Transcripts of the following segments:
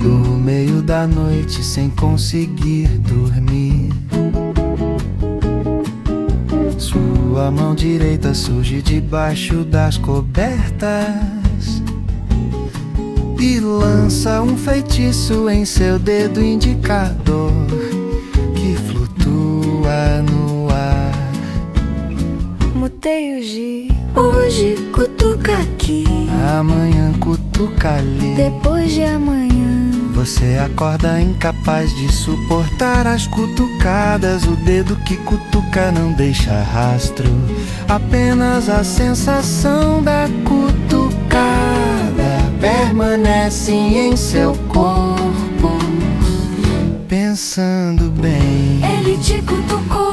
No meio da noite sem conseguir dormir. Sua mão direita surge debaixo das cobertas e lança um feitiço em seu dedo indicador. G, hoje cutuca aqui. Amanhã cutuca ali. Depois de amanhã. Você acorda incapaz de suportar as cutucadas. O dedo que cutuca não deixa rastro. Apenas a sensação da cutucada permanece em seu corpo. Pensando bem, Ele te cutucou.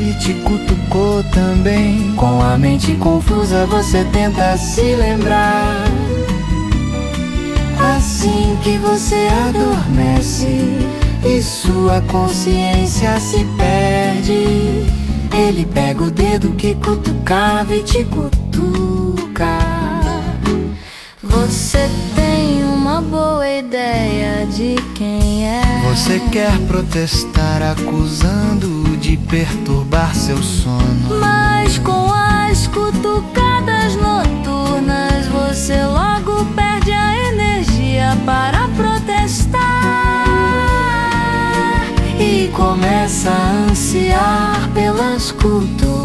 Ele te cutucou também. Com a mente confusa você tenta se lembrar. Assim que você adormece e sua consciência se perde. Ele pega o dedo que cutucava e te cutuca. Você tem uma boa ideia de quem é. Você quer protestar acusando de perturbar seu sono. Mas com as cutucadas noturnas você logo perde a energia para protestar. E começa a ansiar pelas cutucadas.